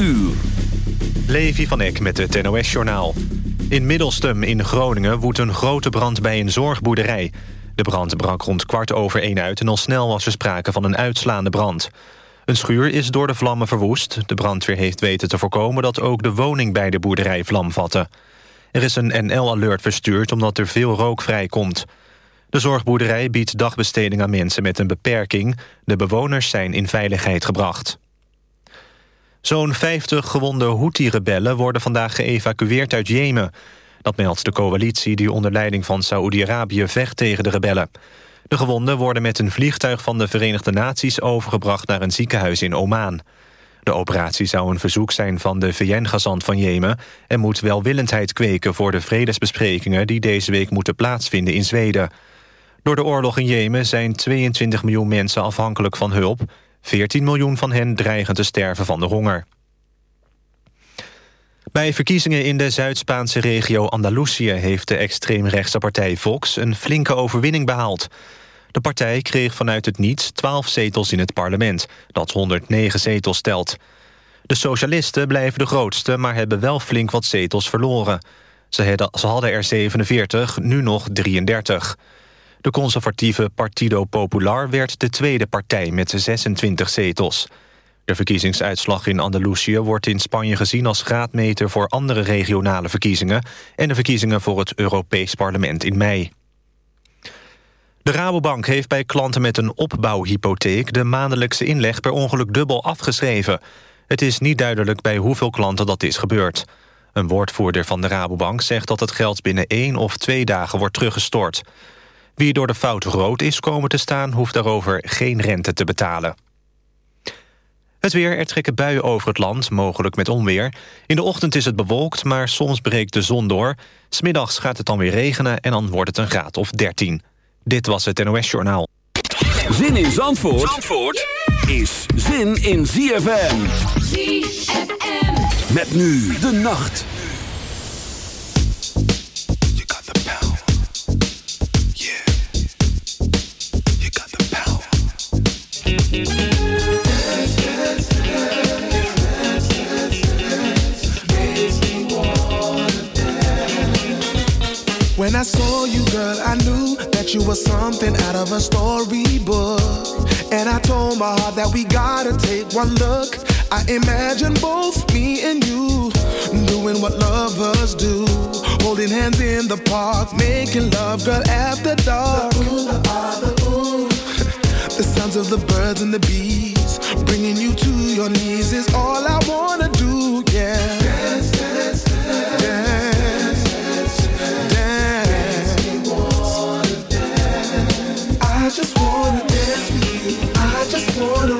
uur. Levi van Eck met het NOS-journaal. In Middelstum in Groningen woedt een grote brand bij een zorgboerderij. De brand brak rond kwart over één uit... en al snel was er sprake van een uitslaande brand. Een schuur is door de vlammen verwoest. De brandweer heeft weten te voorkomen dat ook de woning bij de boerderij vlam vatte. Er is een NL-alert verstuurd omdat er veel rook vrijkomt. De zorgboerderij biedt dagbesteding aan mensen met een beperking. De bewoners zijn in veiligheid gebracht. Zo'n 50 gewonde Houthi-rebellen worden vandaag geëvacueerd uit Jemen. Dat meldt de coalitie die onder leiding van Saoedi-Arabië vecht tegen de rebellen. De gewonden worden met een vliegtuig van de Verenigde Naties overgebracht naar een ziekenhuis in Oman. De operatie zou een verzoek zijn van de VN-gezant van Jemen... en moet welwillendheid kweken voor de vredesbesprekingen... die deze week moeten plaatsvinden in Zweden. Door de oorlog in Jemen zijn 22 miljoen mensen afhankelijk van hulp. 14 miljoen van hen dreigen te sterven van de honger. Bij verkiezingen in de Zuid-Spaanse regio Andalusië... heeft de extreemrechtse partij Vox een flinke overwinning behaald. De partij kreeg vanuit het niets 12 zetels in het parlement... dat 109 zetels stelt. De socialisten blijven de grootste... maar hebben wel flink wat zetels verloren. Ze hadden er 47, nu nog 33. De conservatieve Partido Popular werd de tweede partij met 26 zetels. De verkiezingsuitslag in Andalusië wordt in Spanje gezien als graadmeter voor andere regionale verkiezingen en de verkiezingen voor het Europees Parlement in mei. De Rabobank heeft bij klanten met een opbouwhypotheek de maandelijkse inleg per ongeluk dubbel afgeschreven. Het is niet duidelijk bij hoeveel klanten dat is gebeurd. Een woordvoerder van de Rabobank zegt dat het geld binnen één of twee dagen wordt teruggestort. Wie door de fout rood is komen te staan... hoeft daarover geen rente te betalen. Het weer, er trekken buien over het land, mogelijk met onweer. In de ochtend is het bewolkt, maar soms breekt de zon door. Smiddags gaat het dan weer regenen en dan wordt het een graad of 13. Dit was het NOS Journaal. Zin in Zandvoort, Zandvoort is zin in ZFM. ZFM. Met nu de nacht. When I saw you, girl, I knew that you were something out of a storybook. And I told my heart that we gotta take one look. I imagine both me and you doing what lovers do. Holding hands in the park, making love, girl, after dark. The sounds of the birds and the bees. Bringing you to your knees is all I wanna do, yeah. Dance, dance, dance. dance. dance, dance. dance. dance, dance. I just wanna dance with you. I just wanna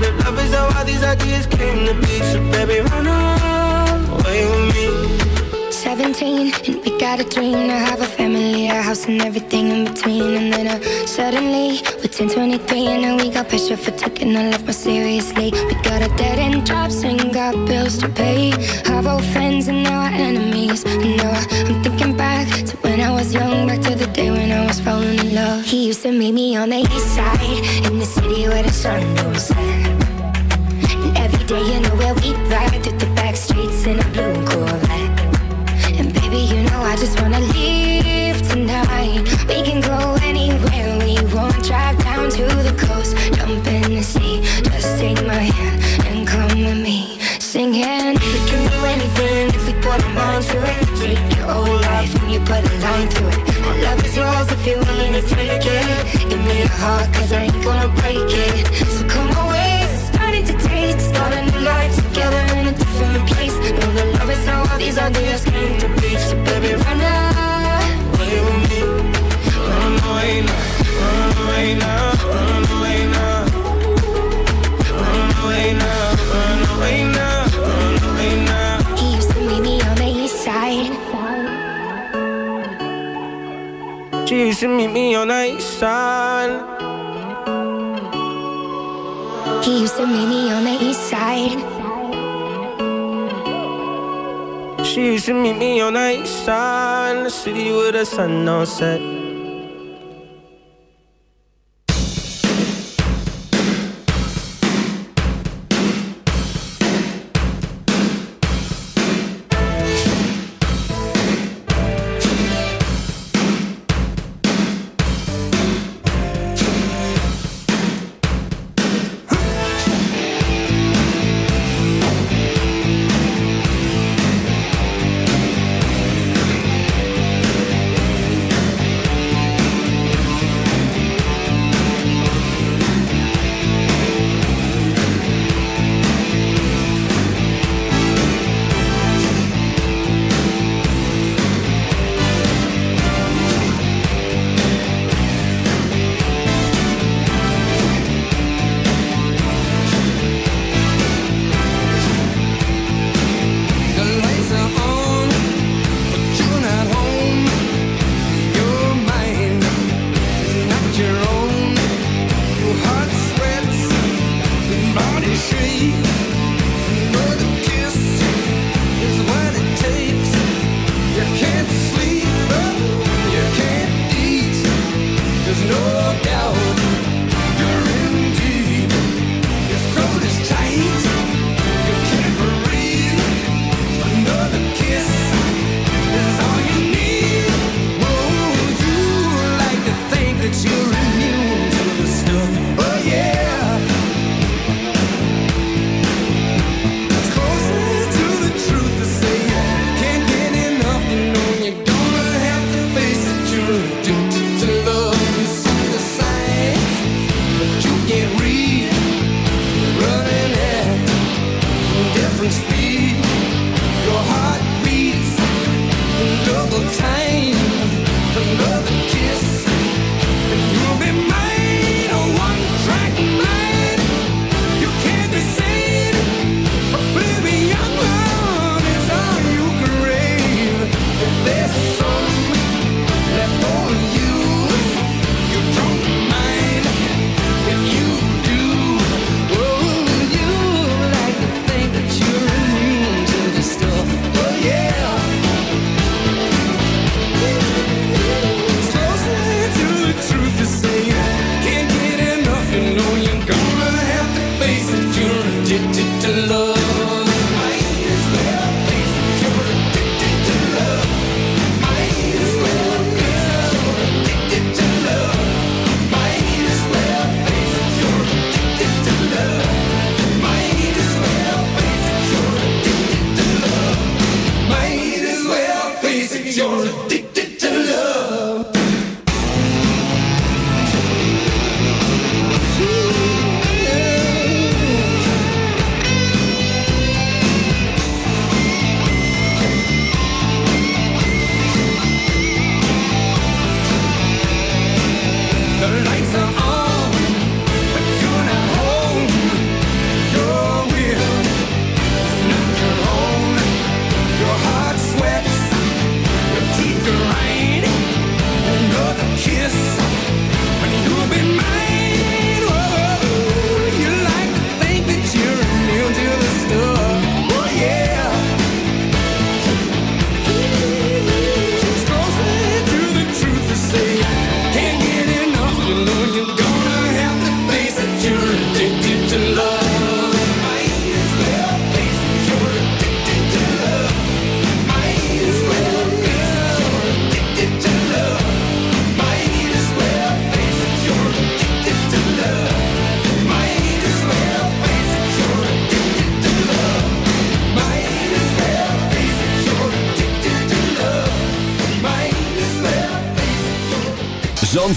Love is how all these ideas came to be So baby, run away with me 17 and we got a dream to have a family, a house and everything in between. And then uh, suddenly we're 10, 23 and now we got pressure for taking our life more seriously. We got a dead end jobs and got bills to pay. Have old friends and now our enemies. And now I'm thinking young, back to the day when I was falling in love. He used to meet me on the east side in the city where the sun don't set. And every day, you know where we ride through the back streets in a blue Corvette. And baby, Baby, you know I just wanna leave tonight. We can go anywhere we want. Drive down to the coast, jump in and you put a line through it. My love is yours if you're willing to take it. Give me your heart, cause I ain't gonna break it. So come away, starting to taste. Start a new life together in a different place. Know the love is how all these ideas came to be. So baby, run away with me. Run away now, run away now, run away She used to meet me on the east side. He used to meet me on the east side. She used to meet me on the east side, the city with the sun on set. you're addicted.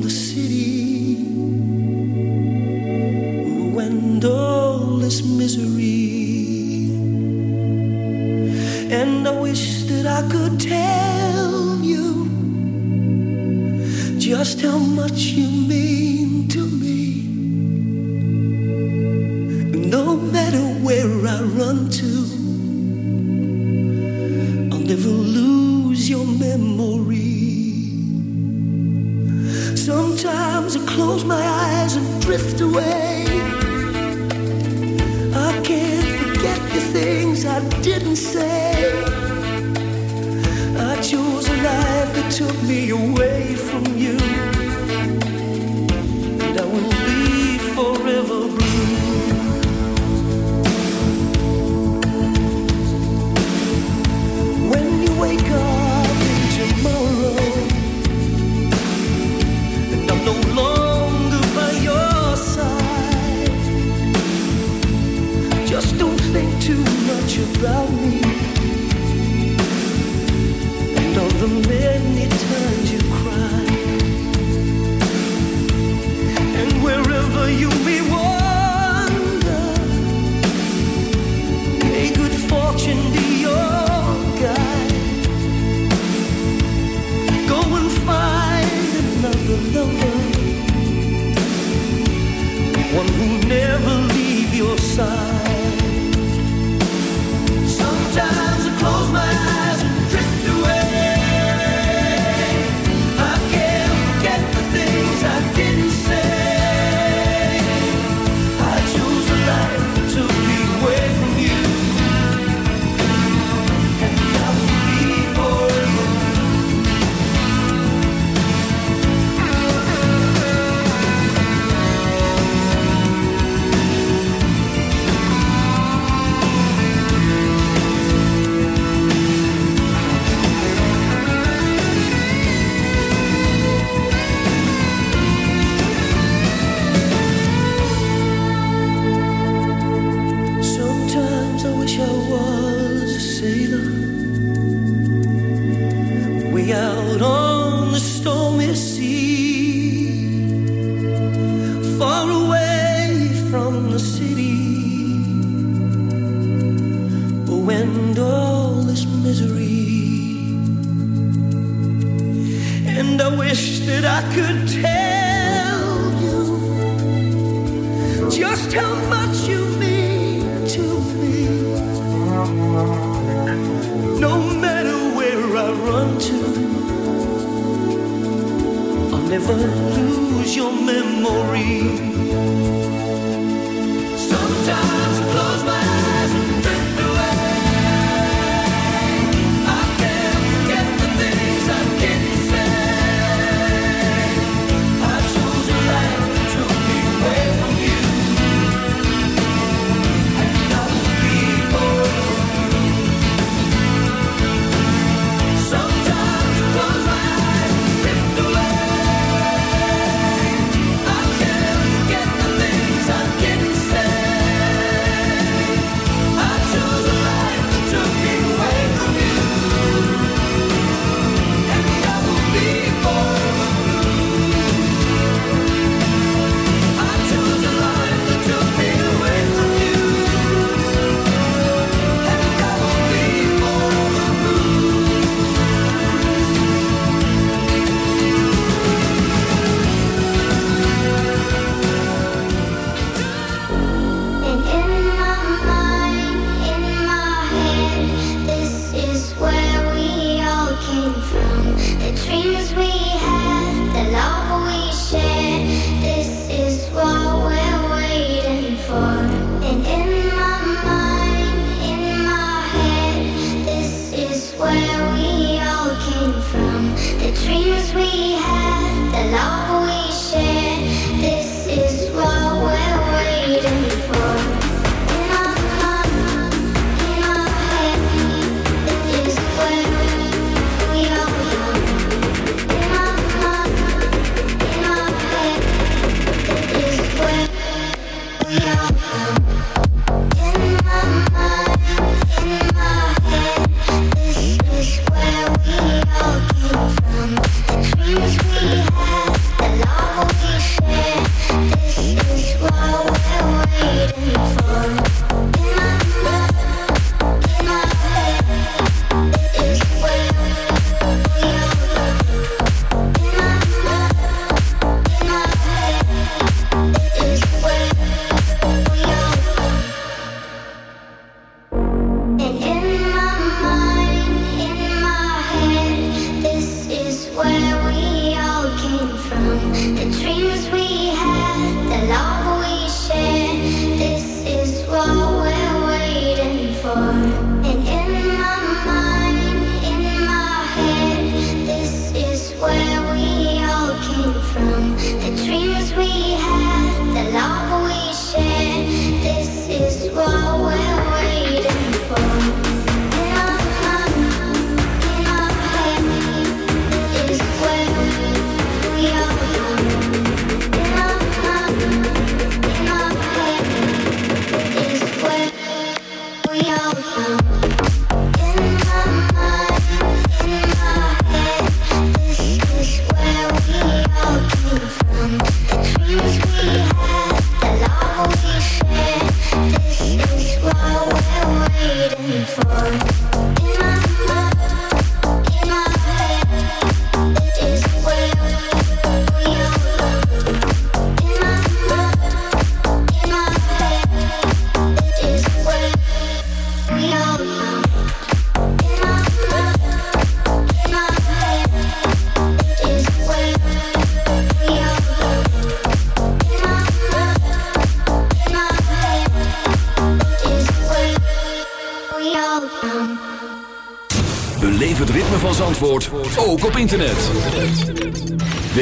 the city.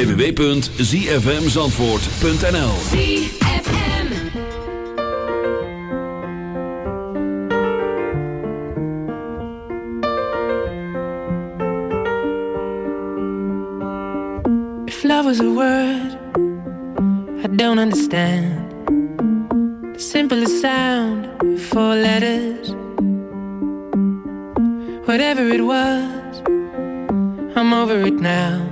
www.zfmzandvoort.nl If love was a word I don't understand. The simplest sound Four letters. Whatever it was I'm over it now.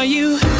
are you?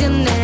occasion